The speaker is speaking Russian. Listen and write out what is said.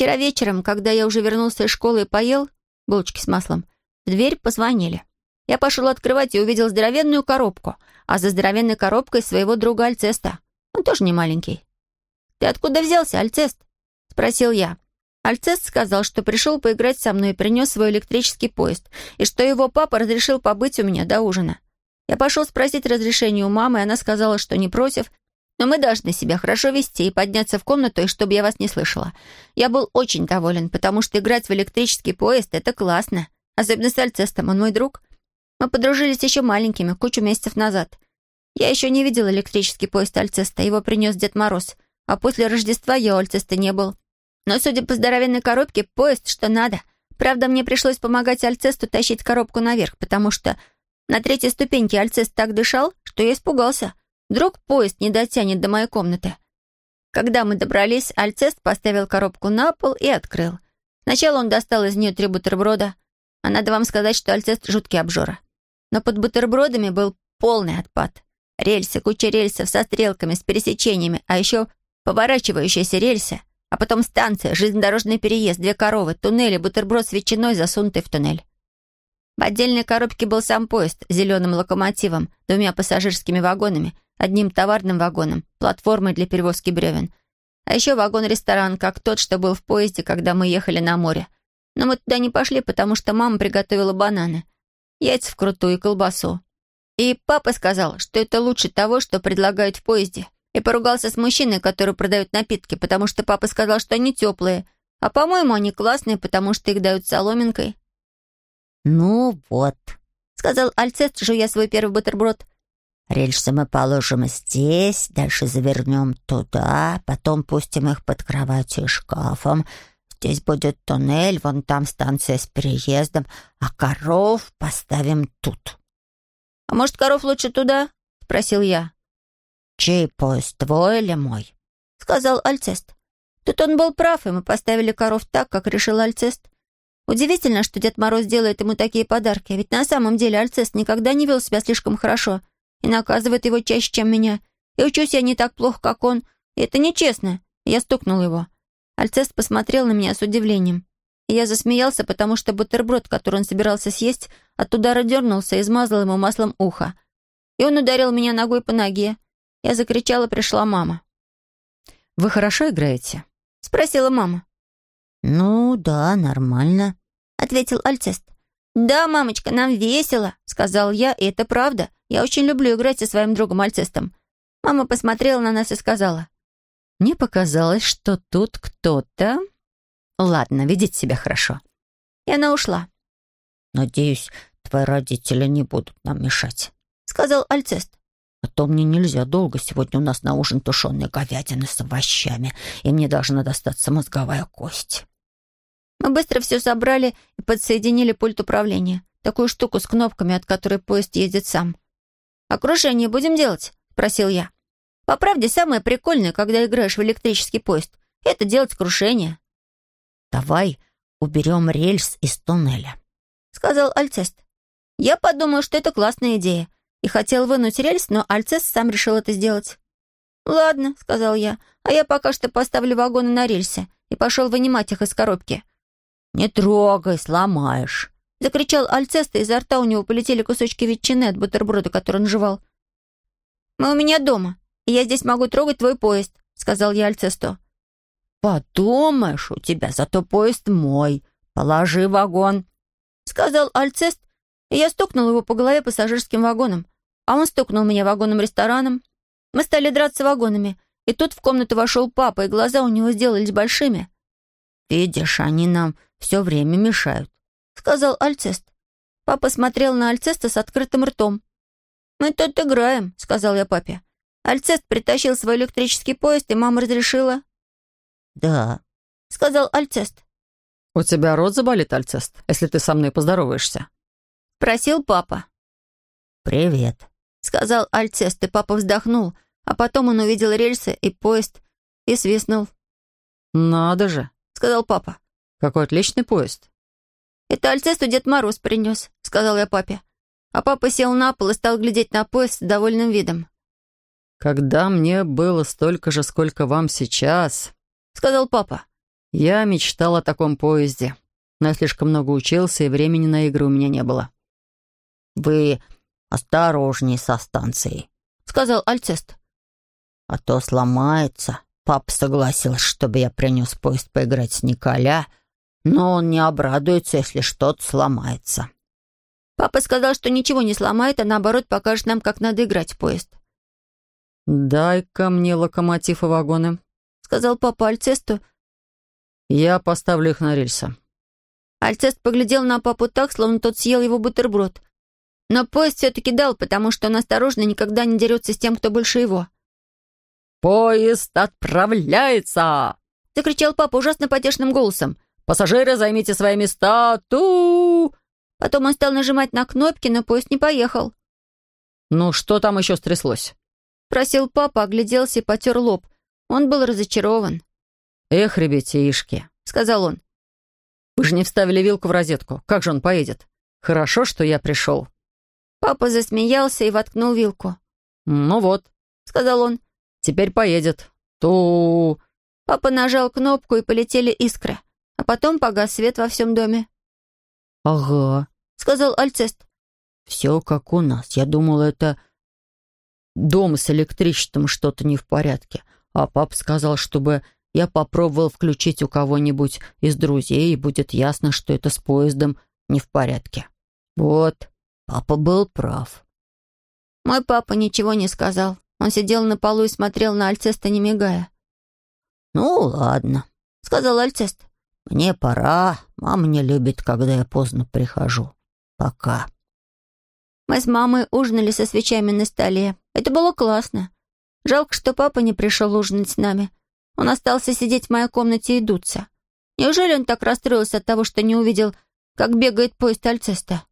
Вчера вечером, когда я уже вернулся из школы и поел булочки с маслом, в дверь позвонили. Я пошел открывать и увидел здоровенную коробку, а за здоровенной коробкой своего друга Альцеста. Он тоже не маленький. «Ты откуда взялся, Альцест?» — спросил я. Альцест сказал, что пришел поиграть со мной и принес свой электрический поезд, и что его папа разрешил побыть у меня до ужина. Я пошел спросить разрешение у мамы, и она сказала, что не против, но мы должны себя хорошо вести и подняться в комнату, и чтобы я вас не слышала. Я был очень доволен, потому что играть в электрический поезд — это классно. Особенно с Альцестом, он мой друг. Мы подружились еще маленькими, кучу месяцев назад. Я еще не видел электрический поезд Альцеста, его принес Дед Мороз. А после Рождества я у Альцеста не был. Но, судя по здоровенной коробке, поезд что надо. Правда, мне пришлось помогать Альцесту тащить коробку наверх, потому что на третьей ступеньке Альцест так дышал, что я испугался. Вдруг поезд не дотянет до моей комнаты. Когда мы добрались, Альцест поставил коробку на пол и открыл. Сначала он достал из нее три бутерброда. А надо вам сказать, что Альцест жуткий обжора. Но под бутербродами был полный отпад. Рельсы, куча рельсов со стрелками, с пересечениями, а еще поворачивающиеся рельсы. А потом станция, железнодорожный переезд, две коровы, туннели, бутерброд с ветчиной, засунутый в туннель. В отдельной коробке был сам поезд с зеленым локомотивом, двумя пассажирскими вагонами, одним товарным вагоном, платформой для перевозки бревен. А еще вагон-ресторан, как тот, что был в поезде, когда мы ехали на море. Но мы туда не пошли, потому что мама приготовила бананы, яйца вкрутую и колбасу. И папа сказал, что это лучше того, что предлагают в поезде — и поругался с мужчиной, который продает напитки, потому что папа сказал, что они теплые. А, по-моему, они классные, потому что их дают соломинкой. «Ну вот», — сказал Альцест, жуя свой первый бутерброд. «Рельсы мы положим здесь, дальше завернем туда, потом пустим их под кроватью и шкафом. Здесь будет туннель, вон там станция с переездом, а коров поставим тут». «А может, коров лучше туда?» — спросил я. «Чей поезд, твой или мой?» — сказал Альцест. Тут он был прав, и мы поставили коров так, как решил Альцест. Удивительно, что Дед Мороз делает ему такие подарки, ведь на самом деле Альцест никогда не вел себя слишком хорошо и наказывает его чаще, чем меня. И учусь я не так плохо, как он, и это нечестно. я стукнул его. Альцест посмотрел на меня с удивлением. И я засмеялся, потому что бутерброд, который он собирался съесть, от удара дернулся и измазал ему маслом ухо. И он ударил меня ногой по ноге. Я закричала, пришла мама. «Вы хорошо играете?» — спросила мама. «Ну да, нормально», — ответил Альцест. «Да, мамочка, нам весело», — сказал я, и это правда. Я очень люблю играть со своим другом Альцестом. Мама посмотрела на нас и сказала. «Мне показалось, что тут кто-то...» «Ладно, ведите себя хорошо». И она ушла. «Надеюсь, твои родители не будут нам мешать», — сказал Альцест. А то мне нельзя долго. Сегодня у нас на ужин тушеная говядина с овощами, и мне должна достаться мозговая кость. Мы быстро все собрали и подсоединили пульт управления. Такую штуку с кнопками, от которой поезд едет сам. «А крушение будем делать?» — спросил я. «По правде, самое прикольное, когда играешь в электрический поезд, это делать крушение». «Давай уберем рельс из туннеля», — сказал Альцест. «Я подумал, что это классная идея и хотел вынуть рельс, но Альцес сам решил это сделать. «Ладно», — сказал я, — «а я пока что поставлю вагоны на рельсы и пошел вынимать их из коробки». «Не трогай, сломаешь», — закричал Альцест, и изо рта у него полетели кусочки ветчины от бутерброда, который он жевал. «Мы у меня дома, и я здесь могу трогать твой поезд», — сказал я Альцесту. «Подумаешь, у тебя зато поезд мой. Положи вагон», — сказал Альцест, и я стукнул его по голове пассажирским вагоном, а он стукнул меня вагоном-рестораном. Мы стали драться вагонами, и тут в комнату вошел папа, и глаза у него сделались большими. «Видишь, они нам все время мешают», — сказал Альцест. Папа смотрел на Альцеста с открытым ртом. «Мы тут играем», — сказал я папе. Альцест притащил свой электрический поезд, и мама разрешила. «Да», — сказал Альцест. «У тебя рот заболит, Альцест, если ты со мной поздороваешься?» Просил папа. «Привет», — сказал Альцест, и папа вздохнул, а потом он увидел рельсы и поезд и свистнул. «Надо же», — сказал папа. «Какой отличный поезд». «Это Альцесту Дед Мороз принес», — сказал я папе. А папа сел на пол и стал глядеть на поезд с довольным видом. «Когда мне было столько же, сколько вам сейчас», — сказал папа. Я мечтал о таком поезде, но я слишком много учился, и времени на игры у меня не было. «Вы осторожней со станцией», — сказал Альцест. «А то сломается. Папа согласился, чтобы я принес поезд поиграть с Николя, но он не обрадуется, если что-то сломается». Папа сказал, что ничего не сломает, а наоборот покажет нам, как надо играть в поезд. «Дай-ка мне локомотив и вагоны», — сказал папа Альцесту. «Я поставлю их на рельсы». Альцест поглядел на папу так, словно тот съел его бутерброд. Но поезд все-таки дал, потому что он осторожно никогда не дерется с тем, кто больше его. «Поезд отправляется!» — закричал папа ужасно потешным голосом. «Пассажиры, займите свои места! Ту!» Потом он стал нажимать на кнопки, но поезд не поехал. «Ну, что там еще стряслось?» Просил папа, огляделся и потер лоб. Он был разочарован. «Эх, ребятишки», — сказал он. «Вы же не вставили вилку в розетку. Как же он поедет? Хорошо, что я пришел». Папа засмеялся и воткнул вилку. «Ну вот», — сказал он, — «теперь поедет. Ту...» Папа нажал кнопку, и полетели искры. А потом погас свет во всем доме. «Ага», — сказал Альцест. «Все как у нас. Я думал, это Дом с электричеством что-то не в порядке. А папа сказал, чтобы я попробовал включить у кого-нибудь из друзей, и будет ясно, что это с поездом не в порядке. Вот, папа был прав. Мой папа ничего не сказал. Он сидел на полу и смотрел на Альцеста, не мигая. «Ну, ладно», — сказал Альцест. «Мне пора. Мама не любит, когда я поздно прихожу. Пока». Мы с мамой ужинали со свечами на столе. Это было классно. Жалко, что папа не пришел ужинать с нами. Он остался сидеть в моей комнате и дуться. Неужели он так расстроился от того, что не увидел, как бегает поезд Альцеста?